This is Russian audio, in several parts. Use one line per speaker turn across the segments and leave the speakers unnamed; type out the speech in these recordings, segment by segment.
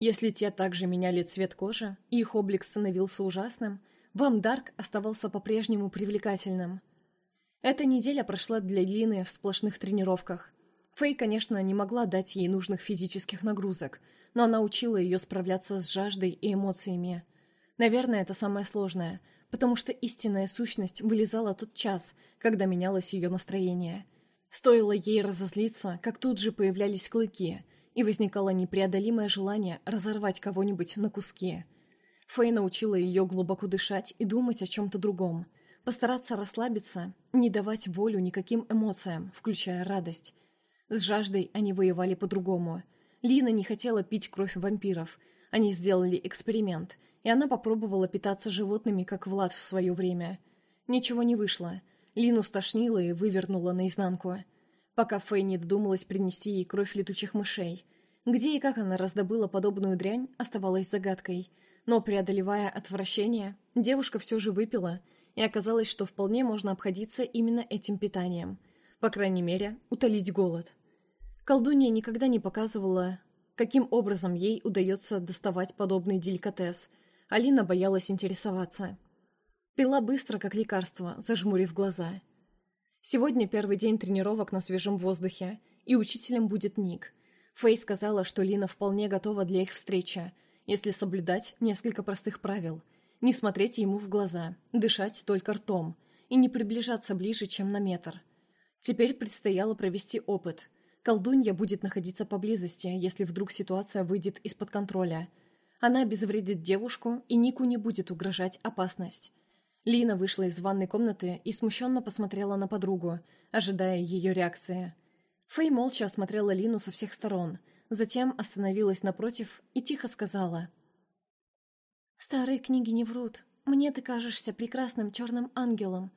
Если те также меняли цвет кожи, и их облик становился ужасным, вам Дарк оставался по-прежнему привлекательным. Эта неделя прошла для Лины в сплошных тренировках. Фэй, конечно, не могла дать ей нужных физических нагрузок, но она учила ее справляться с жаждой и эмоциями. Наверное, это самое сложное, потому что истинная сущность вылезала тот час, когда менялось ее настроение. Стоило ей разозлиться, как тут же появлялись клыки, и возникало непреодолимое желание разорвать кого-нибудь на куски. Фэй научила ее глубоко дышать и думать о чем-то другом, постараться расслабиться, не давать волю никаким эмоциям, включая радость. С жаждой они воевали по-другому. Лина не хотела пить кровь вампиров. Они сделали эксперимент, и она попробовала питаться животными, как Влад в свое время. Ничего не вышло. Лину стошнило и вывернула наизнанку. Пока Фэй не додумалась принести ей кровь летучих мышей. Где и как она раздобыла подобную дрянь, оставалось загадкой. Но, преодолевая отвращение, девушка все же выпила – и оказалось, что вполне можно обходиться именно этим питанием. По крайней мере, утолить голод. Колдунья никогда не показывала, каким образом ей удается доставать подобный деликатес. Алина боялась интересоваться. Пила быстро, как лекарство, зажмурив глаза. Сегодня первый день тренировок на свежем воздухе, и учителем будет Ник. Фэй сказала, что Лина вполне готова для их встречи, если соблюдать несколько простых правил – не смотреть ему в глаза, дышать только ртом и не приближаться ближе, чем на метр. Теперь предстояло провести опыт. Колдунья будет находиться поблизости, если вдруг ситуация выйдет из-под контроля. Она обезвредит девушку, и Нику не будет угрожать опасность. Лина вышла из ванной комнаты и смущенно посмотрела на подругу, ожидая ее реакции. Фэй молча осмотрела Лину со всех сторон, затем остановилась напротив и тихо сказала – Старые книги не врут. Мне ты кажешься прекрасным черным ангелом,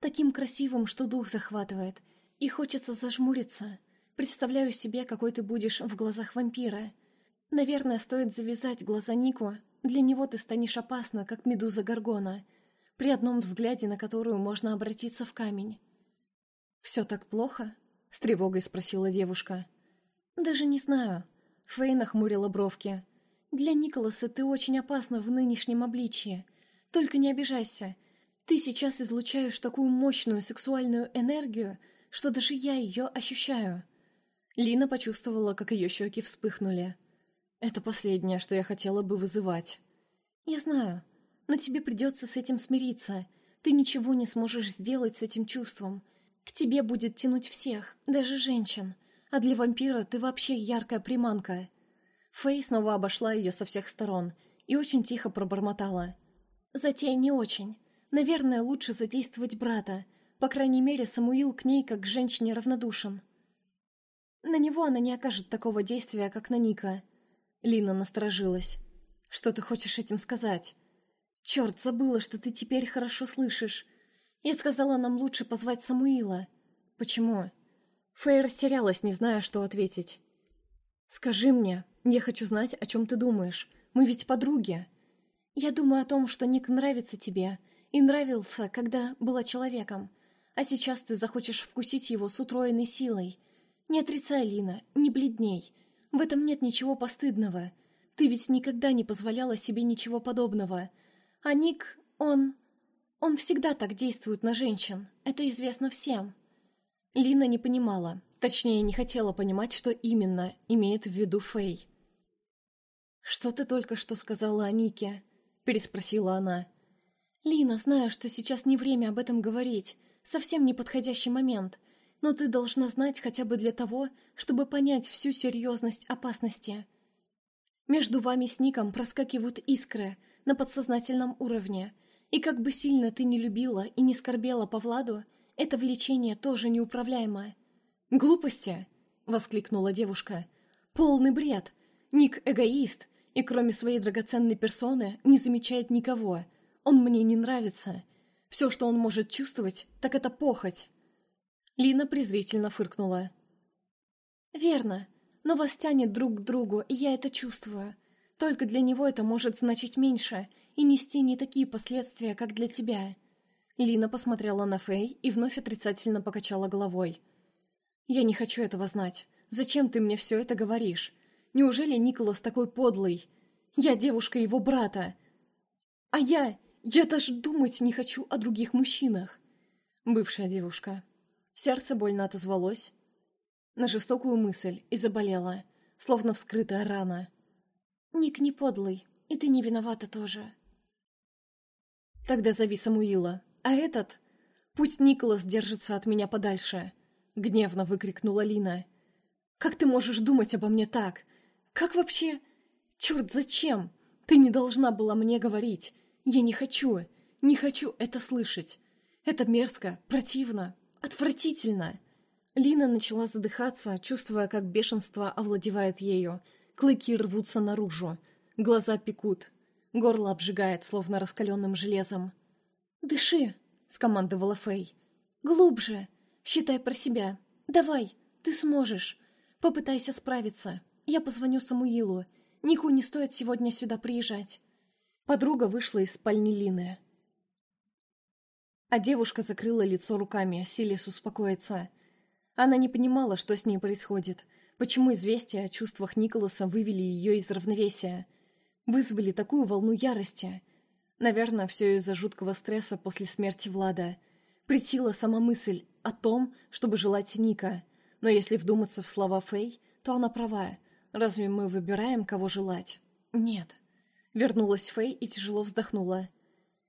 таким красивым, что дух захватывает, и хочется зажмуриться. Представляю себе, какой ты будешь в глазах вампира. Наверное, стоит завязать глаза Нику. Для него ты станешь опасна, как медуза Гаргона, при одном взгляде на которую можно обратиться в камень. «Все так плохо?» — с тревогой спросила девушка. «Даже не знаю». Фэй нахмурила бровки. Для Николаса ты очень опасна в нынешнем обличье. Только не обижайся. Ты сейчас излучаешь такую мощную сексуальную энергию, что даже я ее ощущаю». Лина почувствовала, как ее щеки вспыхнули. «Это последнее, что я хотела бы вызывать». «Я знаю, но тебе придется с этим смириться. Ты ничего не сможешь сделать с этим чувством. К тебе будет тянуть всех, даже женщин. А для вампира ты вообще яркая приманка. Фэй снова обошла ее со всех сторон и очень тихо пробормотала. «Затея не очень. Наверное, лучше задействовать брата. По крайней мере, Самуил к ней как к женщине равнодушен». «На него она не окажет такого действия, как на Ника». Лина насторожилась. «Что ты хочешь этим сказать?» «Черт, забыла, что ты теперь хорошо слышишь. Я сказала, нам лучше позвать Самуила». «Почему?» Фэй растерялась, не зная, что ответить. «Скажи мне, я хочу знать, о чем ты думаешь. Мы ведь подруги». «Я думаю о том, что Ник нравится тебе, и нравился, когда была человеком. А сейчас ты захочешь вкусить его с утроенной силой. Не отрицай, Лина, не бледней. В этом нет ничего постыдного. Ты ведь никогда не позволяла себе ничего подобного. А Ник, он... Он всегда так действует на женщин. Это известно всем». Лина не понимала, Точнее, не хотела понимать, что именно имеет в виду Фэй. «Что ты только что сказала о Нике?» – переспросила она. «Лина, знаю, что сейчас не время об этом говорить, совсем неподходящий момент, но ты должна знать хотя бы для того, чтобы понять всю серьезность опасности. Между вами с Ником проскакивают искры на подсознательном уровне, и как бы сильно ты не любила и не скорбела по Владу, это влечение тоже неуправляемое. «Глупости!» — воскликнула девушка. «Полный бред! Ник эгоист, и кроме своей драгоценной персоны не замечает никого. Он мне не нравится. Все, что он может чувствовать, так это похоть». Лина презрительно фыркнула. «Верно, но вас тянет друг к другу, и я это чувствую. Только для него это может значить меньше и нести не такие последствия, как для тебя». Лина посмотрела на Фэй и вновь отрицательно покачала головой. «Я не хочу этого знать. Зачем ты мне все это говоришь? Неужели Николас такой подлый? Я девушка его брата. А я... Я даже думать не хочу о других мужчинах. Бывшая девушка. Сердце больно отозвалось на жестокую мысль и заболело, словно вскрытая рана. «Ник не подлый, и ты не виновата тоже». Тогда зови Самуила, а этот... Пусть Николас держится от меня подальше, — гневно выкрикнула Лина. «Как ты можешь думать обо мне так? Как вообще... Черт, зачем? Ты не должна была мне говорить. Я не хочу, не хочу это слышать. Это мерзко, противно, отвратительно. Лина начала задыхаться, чувствуя, как бешенство овладевает ею. Клыки рвутся наружу. Глаза пекут. Горло обжигает, словно раскаленным железом. «Дыши!» — скомандовала Фэй. «Глубже! Считай про себя. Давай, ты сможешь. Попытайся справиться. Я позвоню Самуилу. Нику не стоит сегодня сюда приезжать». Подруга вышла из спальни Лины. А девушка закрыла лицо руками, силясь успокоиться. Она не понимала, что с ней происходит, почему известия о чувствах Николаса вывели ее из равновесия, вызвали такую волну ярости. Наверное, все из-за жуткого стресса после смерти Влада. Притила сама мысль о том, чтобы желать Ника, но если вдуматься в слова Фэй, то она права. Разве мы выбираем, кого желать? Нет. Вернулась Фэй и тяжело вздохнула.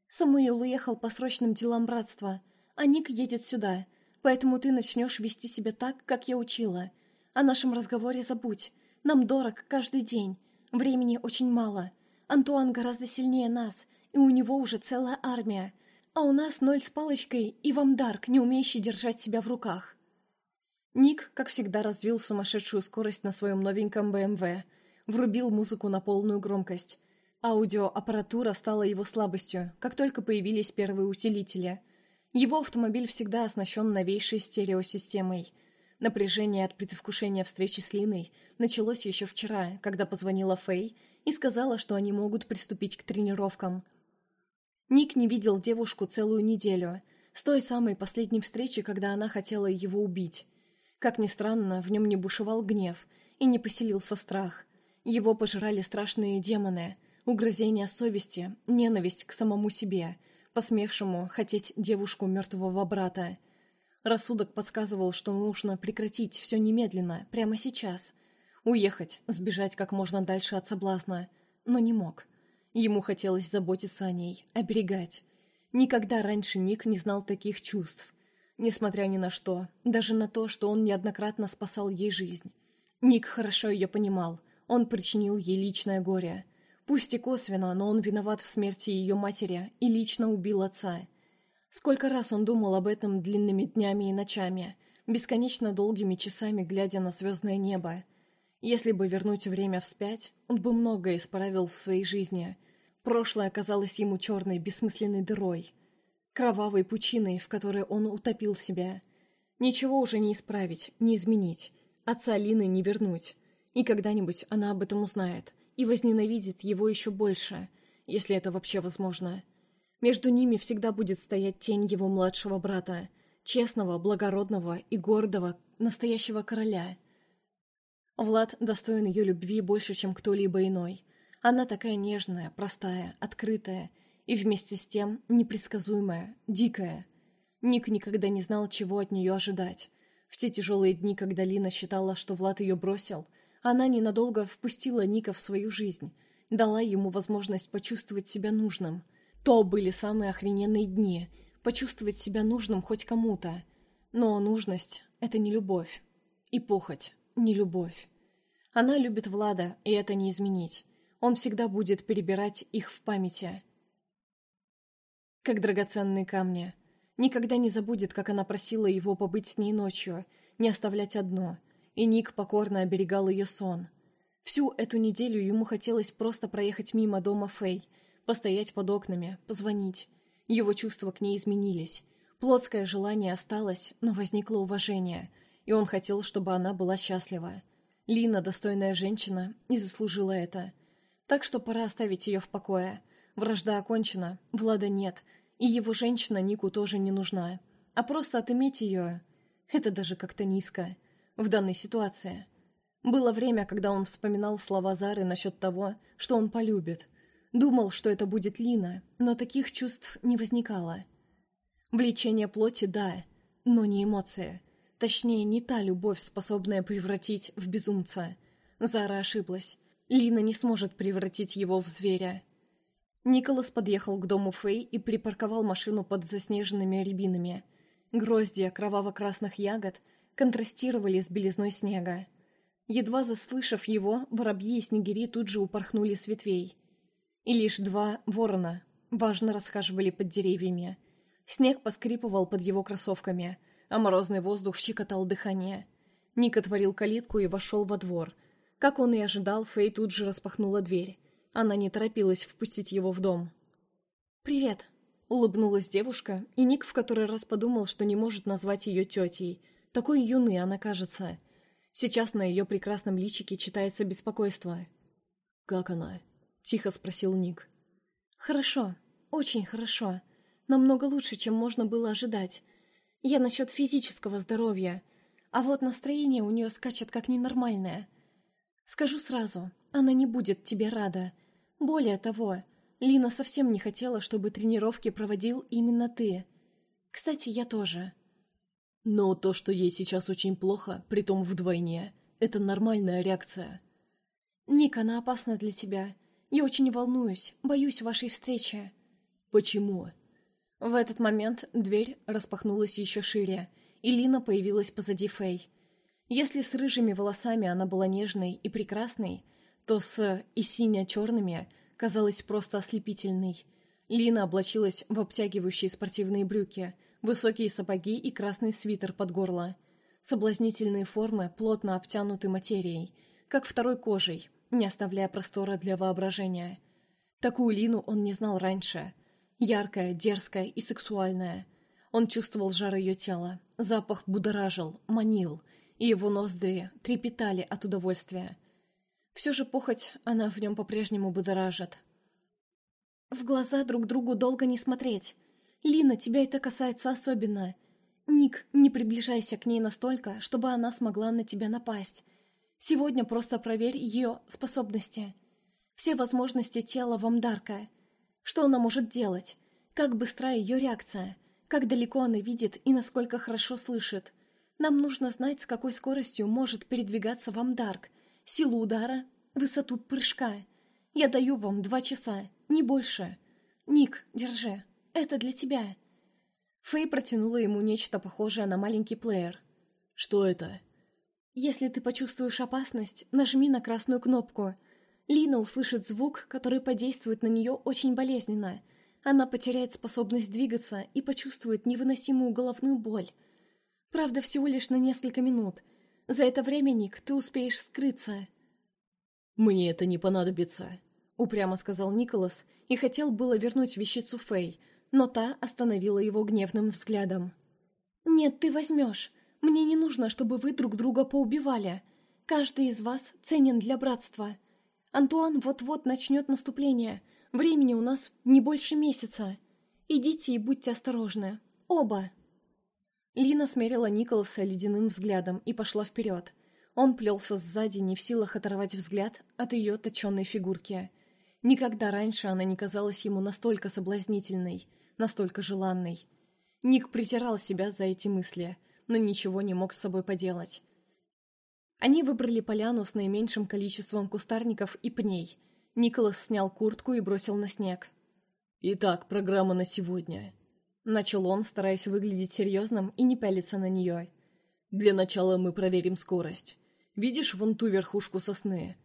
Самуил уехал по срочным делам братства, а Ник едет сюда, поэтому ты начнешь вести себя так, как я учила. О нашем разговоре забудь. Нам дорог каждый день. Времени очень мало. Антуан гораздо сильнее нас, и у него уже целая армия. А у нас ноль с палочкой и вам Дарк, не умеющий держать себя в руках. Ник, как всегда, развил сумасшедшую скорость на своем новеньком БМВ. Врубил музыку на полную громкость. Аудиоаппаратура стала его слабостью, как только появились первые усилители. Его автомобиль всегда оснащен новейшей стереосистемой. Напряжение от предвкушения встречи с Линой началось еще вчера, когда позвонила Фэй и сказала, что они могут приступить к тренировкам. Ник не видел девушку целую неделю, с той самой последней встречи, когда она хотела его убить. Как ни странно, в нем не бушевал гнев и не поселился страх. Его пожирали страшные демоны, угрызения совести, ненависть к самому себе, посмевшему хотеть девушку мертвого брата. Рассудок подсказывал, что нужно прекратить все немедленно, прямо сейчас. Уехать, сбежать как можно дальше от соблазна. Но не мог. Ему хотелось заботиться о ней, оберегать. Никогда раньше Ник не знал таких чувств. Несмотря ни на что, даже на то, что он неоднократно спасал ей жизнь. Ник хорошо ее понимал, он причинил ей личное горе – Пусть и косвенно, но он виноват в смерти ее матери и лично убил отца. Сколько раз он думал об этом длинными днями и ночами, бесконечно долгими часами глядя на звездное небо. Если бы вернуть время вспять, он бы многое исправил в своей жизни. Прошлое оказалось ему черной, бессмысленной дырой. Кровавой пучиной, в которой он утопил себя. Ничего уже не исправить, не изменить. Отца Лины не вернуть. И когда-нибудь она об этом узнает – и возненавидит его еще больше, если это вообще возможно. Между ними всегда будет стоять тень его младшего брата, честного, благородного и гордого, настоящего короля. Влад достоин ее любви больше, чем кто-либо иной. Она такая нежная, простая, открытая и вместе с тем непредсказуемая, дикая. Ник никогда не знал, чего от нее ожидать. В те тяжелые дни, когда Лина считала, что Влад ее бросил – она ненадолго впустила Ника в свою жизнь, дала ему возможность почувствовать себя нужным. То были самые охрененные дни, почувствовать себя нужным хоть кому-то. Но нужность — это не любовь. И похоть — не любовь. Она любит Влада, и это не изменить. Он всегда будет перебирать их в памяти. Как драгоценные камни. Никогда не забудет, как она просила его побыть с ней ночью, не оставлять одно — и Ник покорно оберегал ее сон. Всю эту неделю ему хотелось просто проехать мимо дома Фэй, постоять под окнами, позвонить. Его чувства к ней изменились. Плотское желание осталось, но возникло уважение, и он хотел, чтобы она была счастлива. Лина, достойная женщина, не заслужила это. Так что пора оставить ее в покое. Вражда окончена, Влада нет, и его женщина Нику тоже не нужна. А просто отыметь ее... Это даже как-то низко в данной ситуации. Было время, когда он вспоминал слова Зары насчет того, что он полюбит. Думал, что это будет Лина, но таких чувств не возникало. Влечение плоти – да, но не эмоции. Точнее, не та любовь, способная превратить в безумца. Зара ошиблась. Лина не сможет превратить его в зверя. Николас подъехал к дому Фэй и припарковал машину под заснеженными рябинами. Гроздья кроваво-красных ягод контрастировали с белизной снега. Едва заслышав его, воробьи и снегири тут же упорхнули с ветвей. И лишь два ворона важно расхаживали под деревьями. Снег поскрипывал под его кроссовками, а морозный воздух щекотал дыхание. Ник отворил калитку и вошел во двор. Как он и ожидал, Фэй тут же распахнула дверь. Она не торопилась впустить его в дом. «Привет», — улыбнулась девушка, и Ник в который раз подумал, что не может назвать ее тетей. Такой юной она кажется. Сейчас на ее прекрасном личике читается беспокойство. «Как она?» — тихо спросил Ник. «Хорошо, очень хорошо. Намного лучше, чем можно было ожидать. Я насчет физического здоровья, а вот настроение у нее скачет как ненормальное. Скажу сразу, она не будет тебе рада». Более того, Лина совсем не хотела, чтобы тренировки проводил именно ты. Кстати, я тоже. Но то, что ей сейчас очень плохо, притом вдвойне, это нормальная реакция. Ник, она опасна для тебя. Я очень волнуюсь, боюсь вашей встречи. Почему? В этот момент дверь распахнулась еще шире, и Лина появилась позади Фэй. Если с рыжими волосами она была нежной и прекрасной, то с и сине-черными казалась просто ослепительной. Лина облачилась в обтягивающие спортивные брюки, высокие сапоги и красный свитер под горло. Соблазнительные формы плотно обтянуты материей, как второй кожей, не оставляя простора для воображения. Такую Лину он не знал раньше. Яркая, дерзкая и сексуальная. Он чувствовал жар ее тела, запах будоражил, манил, и его ноздри трепетали от удовольствия. Все же похоть она в нем по-прежнему будоражит. В глаза друг другу долго не смотреть. Лина, тебя это касается особенно. Ник, не приближайся к ней настолько, чтобы она смогла на тебя напасть. Сегодня просто проверь ее способности. Все возможности тела Вамдарка. Что она может делать? Как быстра ее реакция? Как далеко она видит и насколько хорошо слышит? Нам нужно знать, с какой скоростью может передвигаться Вамдарк, силу удара, высоту прыжка. Я даю вам два часа, не больше. Ник, держи, это для тебя». Фэй протянула ему нечто похожее на маленький плеер. «Что это?» «Если ты почувствуешь опасность, нажми на красную кнопку. Лина услышит звук, который подействует на нее очень болезненно. Она потеряет способность двигаться и почувствует невыносимую головную боль. Правда, всего лишь на несколько минут. За это время, Ник, ты успеешь скрыться».
«Мне это не понадобится», — упрямо сказал Николас и хотел было вернуть вещицу Фэй, но та остановила его гневным взглядом.
«Нет, ты возьмешь. Мне не нужно, чтобы вы друг друга поубивали. Каждый из вас ценен для братства. Антуан вот-вот начнет наступление. Времени у нас не больше месяца. Идите и будьте осторожны. Оба!»
Лина смерила Николаса ледяным взглядом и пошла вперед — он плелся сзади, не в силах оторвать взгляд от ее точенной фигурки. Никогда раньше она не казалась ему настолько соблазнительной, настолько желанной. Ник презирал себя за эти мысли, но ничего не мог с собой поделать. Они выбрали поляну с наименьшим количеством кустарников и пней. Николас снял куртку и бросил на снег. «Итак, программа на сегодня», — начал он, стараясь выглядеть серьезным и не пялиться на нее. «Для начала мы проверим скорость. Видишь вон ту верхушку сосны?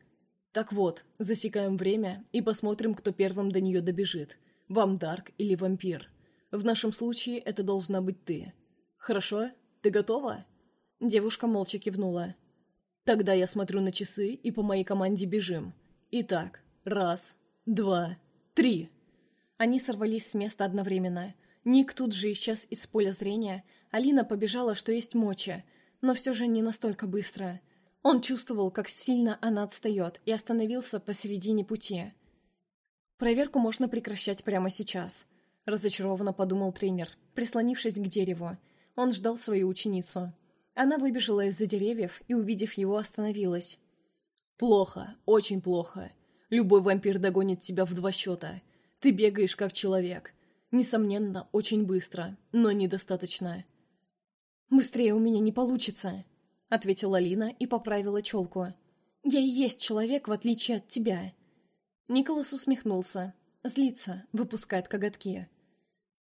Так вот, засекаем время и посмотрим, кто первым до нее добежит. Вам Дарк или вампир. В нашем случае это должна быть ты. Хорошо? Ты готова?» Девушка молча кивнула. «Тогда я смотрю на часы и по моей команде бежим. Итак, раз, два, три». Они сорвались с места одновременно. Ник тут же исчез из поля зрения, Алина побежала, что есть моча, но все же не настолько быстро. Он чувствовал, как сильно она отстает, и остановился посередине пути. «Проверку можно прекращать прямо сейчас», – разочарованно подумал тренер, прислонившись к дереву. Он ждал свою ученицу. Она выбежала из-за деревьев и, увидев его, остановилась. «Плохо, очень плохо. Любой вампир догонит тебя в два счета. Ты бегаешь как человек. Несомненно, очень быстро, но недостаточно».
«Быстрее у меня не получится», — ответила Лина и поправила челку. «Я и есть человек, в отличие от тебя». Николас усмехнулся. Злится, выпускает коготки.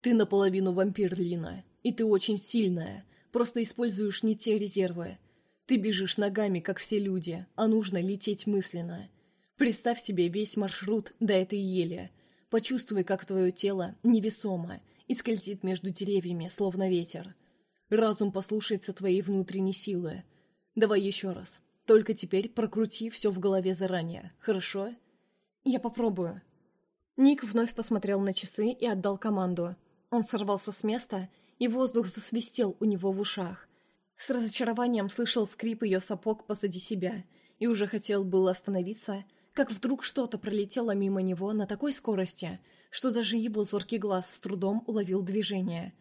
«Ты наполовину вампир, Лина, и ты очень сильная, просто используешь не те резервы. Ты бежишь ногами, как все люди, а нужно лететь мысленно. Представь себе весь маршрут до этой ели. Почувствуй, как твое тело невесомо и скользит между деревьями, словно ветер. Разум послушается твоей внутренней силы. Давай еще раз. Только теперь прокрути все в голове заранее, хорошо?
Я попробую. Ник вновь посмотрел на часы и отдал команду. Он сорвался с места, и воздух засвистел у него в ушах. С разочарованием слышал скрип ее сапог позади себя и уже хотел было остановиться, как вдруг что-то пролетело мимо него на такой скорости, что даже его зоркий глаз с трудом уловил движение.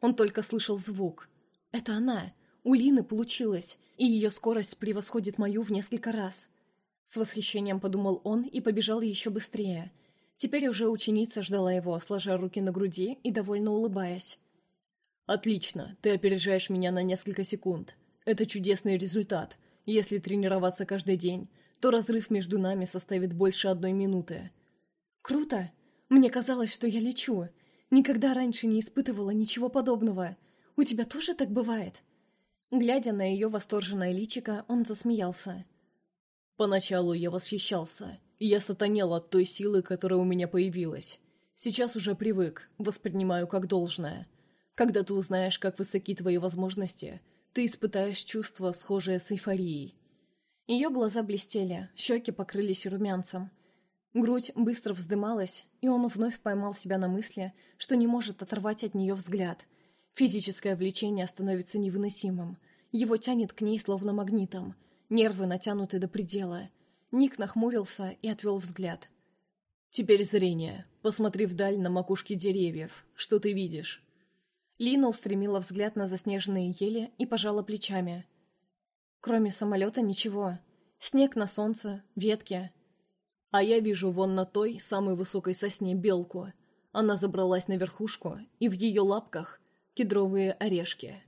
Он только слышал звук. «Это она! У Лины получилось, и ее скорость превосходит мою в несколько раз!» С восхищением подумал он и побежал еще быстрее. Теперь уже ученица ждала его, сложа руки на груди и довольно улыбаясь.
«Отлично, ты опережаешь меня на несколько секунд. Это чудесный результат. Если тренироваться каждый день, то разрыв между нами составит больше одной минуты».
«Круто! Мне казалось, что я лечу. Никогда раньше не испытывала ничего подобного. У тебя тоже так бывает?» Глядя на ее восторженное личико, он засмеялся.
«Поначалу я восхищался. Я сатанел от той силы, которая у меня появилась. Сейчас уже привык, воспринимаю как должное. Когда ты узнаешь, как высоки твои возможности, ты испытаешь чувство, схожее с эйфорией.
Ее глаза блестели, щеки покрылись румянцем. Грудь быстро вздымалась, и он вновь поймал себя на мысли, что не может оторвать от нее взгляд. Физическое влечение становится невыносимым. Его тянет к ней словно магнитом. Нервы натянуты до предела. Ник нахмурился и отвел взгляд.
«Теперь зрение. Посмотри вдаль на макушке деревьев. Что ты видишь?»
Лина устремила взгляд на заснеженные ели и пожала плечами. Кроме самолета ничего. Снег на солнце, ветки.
А я вижу вон на той, самой высокой сосне, белку. Она забралась на верхушку, и в ее лапках кедровые орешки.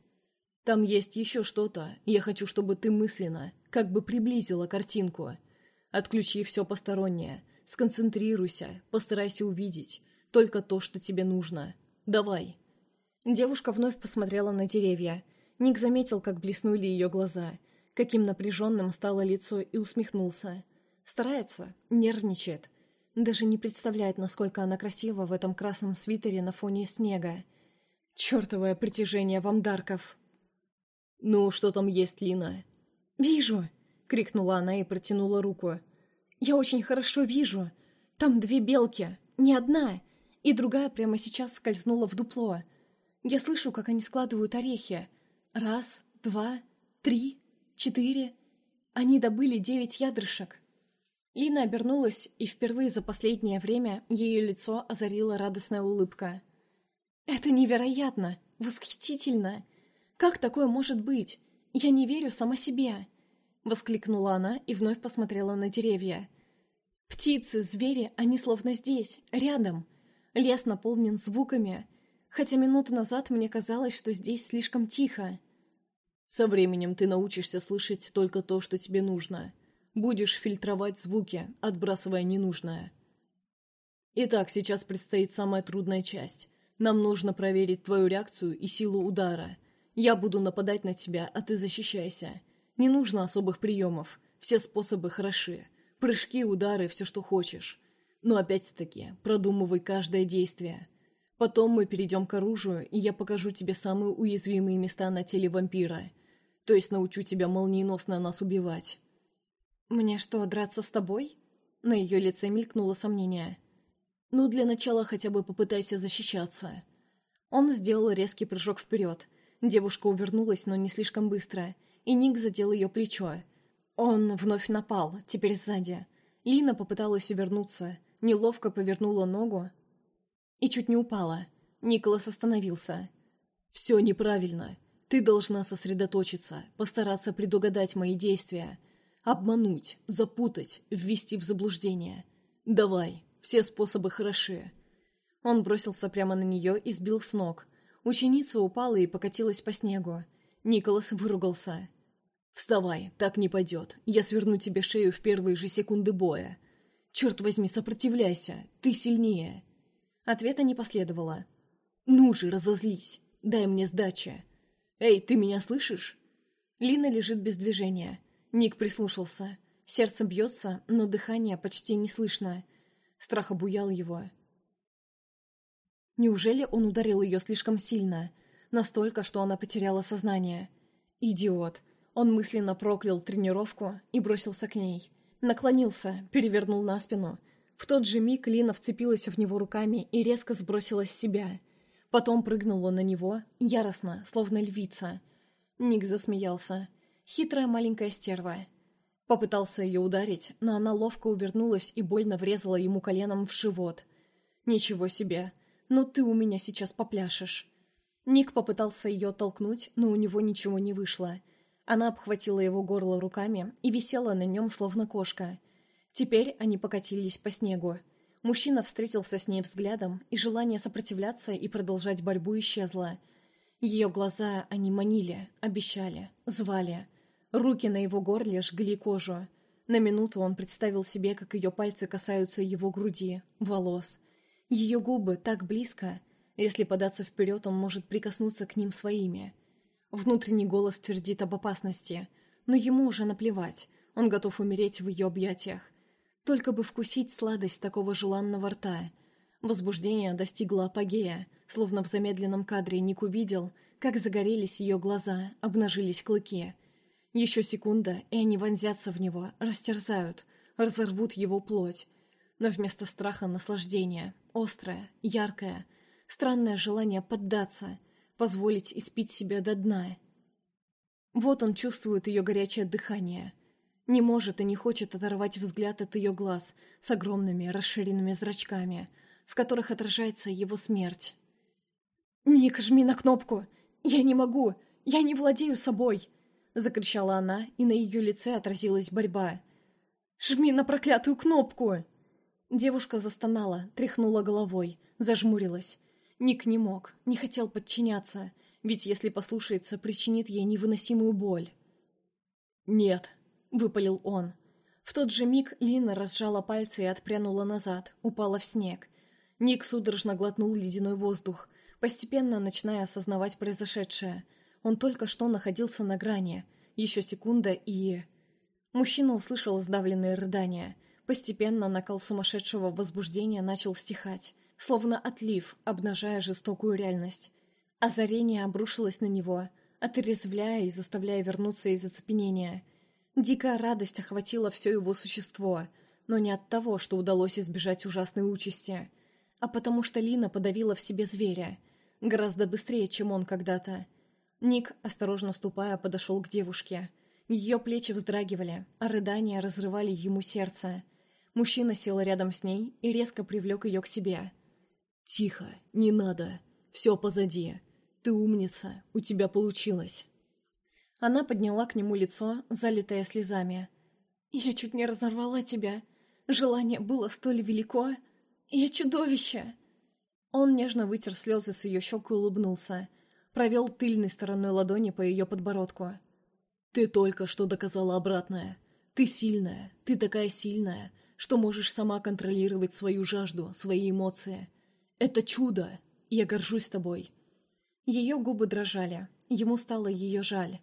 Там есть еще что-то, я хочу, чтобы ты мысленно, как бы приблизила картинку. Отключи все постороннее, сконцентрируйся, постарайся увидеть только то, что тебе нужно. Давай.
Девушка вновь посмотрела на деревья. Ник заметил, как блеснули ее глаза, каким напряженным стало лицо и усмехнулся. Старается, нервничает. Даже не представляет, насколько она красива в этом красном свитере на фоне снега. Чертовое притяжение вамдарков.
«Ну, что там есть, Лина?»
«Вижу!» — крикнула она и протянула руку. «Я очень хорошо вижу. Там две белки, не одна, и другая прямо сейчас скользнула в дупло». Я слышу, как они складывают орехи. Раз, два, три, четыре. Они добыли девять ядрышек. Лина обернулась, и впервые за последнее время ее лицо озарила радостная улыбка. «Это невероятно! Восхитительно! Как такое может быть? Я не верю сама себе!» Воскликнула она и вновь посмотрела на деревья. «Птицы, звери, они словно здесь, рядом. Лес наполнен звуками, хотя минуту назад мне казалось, что здесь слишком тихо.
Со временем ты научишься слышать только то, что тебе нужно. Будешь фильтровать звуки, отбрасывая ненужное. Итак, сейчас предстоит самая трудная часть. Нам нужно проверить твою реакцию и силу удара. Я буду нападать на тебя, а ты защищайся. Не нужно особых приемов. Все способы хороши. Прыжки, удары, все, что хочешь. Но опять-таки, продумывай каждое действие. Потом мы перейдем к оружию, и я покажу тебе самые уязвимые места на теле вампира. То есть научу тебя молниеносно нас убивать».
«Мне что, драться с тобой?» На ее лице мелькнуло сомнение.
«Ну, для начала хотя бы попытайся защищаться».
Он сделал резкий прыжок вперед. Девушка увернулась, но не слишком быстро, и Ник задел ее плечо. Он вновь напал, теперь сзади. Лина попыталась увернуться, неловко повернула ногу, и чуть не упала. Николас остановился.
«Все неправильно. Ты должна сосредоточиться, постараться предугадать мои действия. Обмануть, запутать, ввести в заблуждение. Давай, все способы хороши.
Он бросился прямо на нее и сбил с ног. Ученица упала и покатилась по снегу. Николас выругался.
«Вставай, так не пойдет. Я сверну тебе шею в первые же секунды боя. Черт возьми, сопротивляйся, ты сильнее».
Ответа не последовало.
«Ну же, разозлись, дай мне сдачи. Эй, ты меня слышишь?»
Лина лежит без движения. Ник прислушался. Сердце бьется, но дыхание почти не слышно. Страх обуял его. Неужели он ударил ее слишком сильно? Настолько, что она потеряла сознание. Идиот. Он мысленно проклял тренировку и бросился к ней. Наклонился, перевернул на спину. В тот же миг Лина вцепилась в него руками и резко сбросила с себя. Потом прыгнула на него, яростно, словно львица. Ник засмеялся. Хитрая маленькая стерва. Попытался ее ударить, но она ловко увернулась и больно врезала ему коленом в живот. «Ничего себе! Ну ты у меня сейчас попляшешь!» Ник попытался ее толкнуть, но у него ничего не вышло. Она обхватила его горло руками и висела на нем, словно кошка. Теперь они покатились по снегу. Мужчина встретился с ней взглядом, и желание сопротивляться и продолжать борьбу исчезло. Ее глаза они манили, обещали, звали. Руки на его горле жгли кожу. На минуту он представил себе, как ее пальцы касаются его груди, волос. Ее губы так близко, если податься вперед, он может прикоснуться к ним своими. Внутренний голос твердит об опасности, но ему уже наплевать, он готов умереть в ее объятиях. Только бы вкусить сладость такого желанного рта. Возбуждение достигло апогея, словно в замедленном кадре Ник увидел, как загорелись ее глаза, обнажились клыки. Еще секунда, и они вонзятся в него, растерзают, разорвут его плоть. Но вместо страха наслаждение, острое, яркое – странное желание поддаться, позволить испить себя до дна. Вот он чувствует ее горячее дыхание. Не может и не хочет оторвать взгляд от ее глаз с огромными расширенными зрачками, в которых отражается его смерть. «Ник, жми на кнопку! Я не могу! Я не владею собой!» Закричала она, и на ее лице отразилась борьба. «Жми на проклятую кнопку!» Девушка застонала, тряхнула головой, зажмурилась. Ник не мог, не хотел подчиняться, ведь если послушается, причинит ей невыносимую боль.
«Нет», —
выпалил он. В тот же миг Лина разжала пальцы и отпрянула назад, упала в снег. Ник судорожно глотнул ледяной воздух, постепенно начиная осознавать произошедшее. Он только что находился на грани. Еще секунда и... Мужчина услышал сдавленные рыдания. Постепенно накал сумасшедшего возбуждения начал стихать словно отлив, обнажая жестокую реальность. Озарение обрушилось на него, отрезвляя и заставляя вернуться из оцепенения. Дикая радость охватила все его существо, но не от того, что удалось избежать ужасной участи, а потому что Лина подавила в себе зверя, гораздо быстрее, чем он когда-то. Ник, осторожно ступая, подошел к девушке. Ее плечи вздрагивали, а рыдания разрывали ему сердце. Мужчина сел рядом с ней и резко привлек ее к себе –
«Тихо, не надо. Все позади. Ты умница, у тебя получилось».
Она подняла к нему лицо, залитое слезами. «Я чуть не разорвала тебя. Желание было столь велико. Я чудовище!» Он нежно вытер слезы с ее щек и улыбнулся. Провел тыльной стороной ладони по ее подбородку.
«Ты только что доказала обратное. Ты сильная, ты такая сильная, что можешь сама контролировать свою жажду, свои эмоции. Это чудо! Я горжусь тобой!»
Ее губы дрожали. Ему стало ее жаль.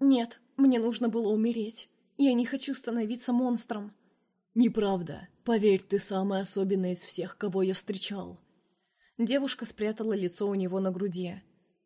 «Нет, мне нужно было умереть. Я не хочу становиться монстром».
«Неправда. Поверь, ты самая особенная из всех, кого я встречал».
Девушка спрятала лицо у него на груди.